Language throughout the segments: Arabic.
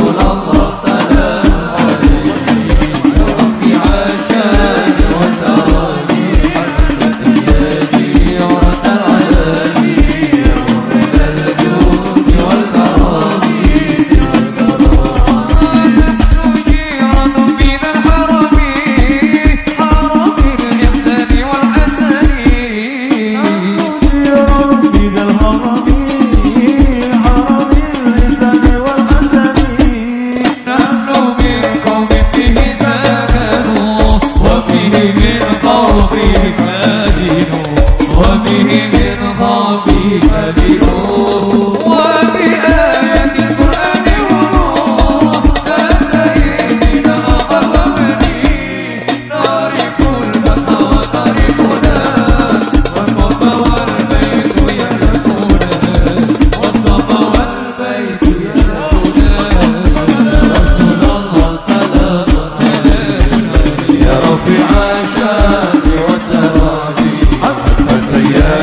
so.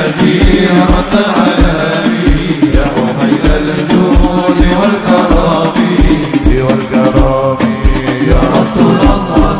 يهدي رب العالمين يا محيي الجود والكرم والكرم يا رسول الله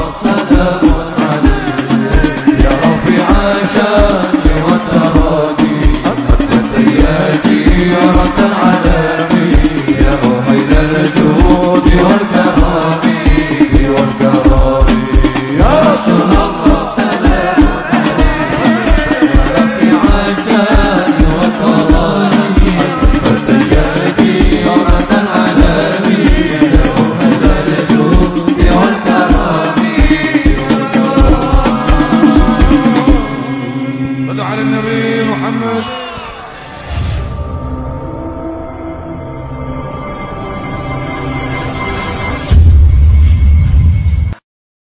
Muhammad.